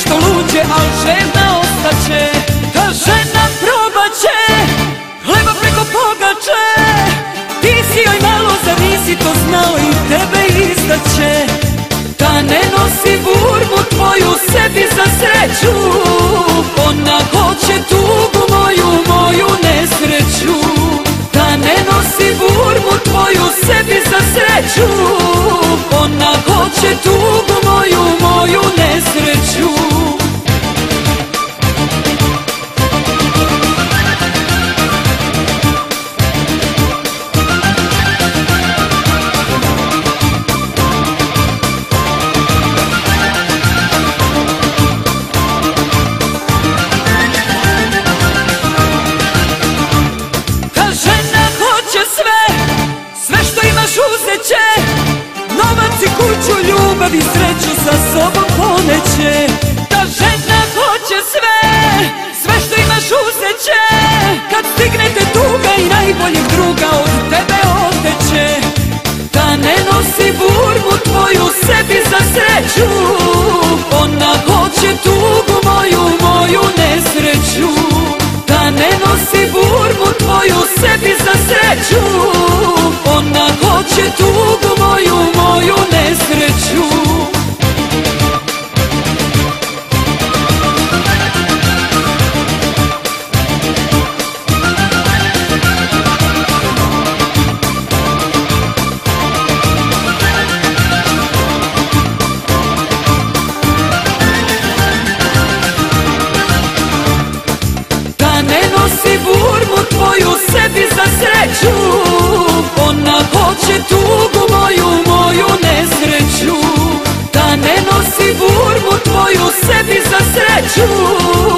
što luđe, al žena ostaće. Ta žena probaće, hleba preko pogače Ti si joj malo za nisi to znao i tebe izdaće Da ne nosi burmu tvoju sebi za sreću. Ona hoće tugu moju, moju nesreću. Da ne nosi burmu tvoju sebi za sreću. Ona hoće tugu ljubav i sreću sa sobom poneće Ta žena hoće sve, sve što imaš uzet će. Kad stignete tuga i najboljeg druga od tebe oteće Da ne nosi burmu tvoju sebi za sreću. Ona hoće tugu moju, moju nesreću. Da ne nosi burmu tvoju sebi za sreću nesreću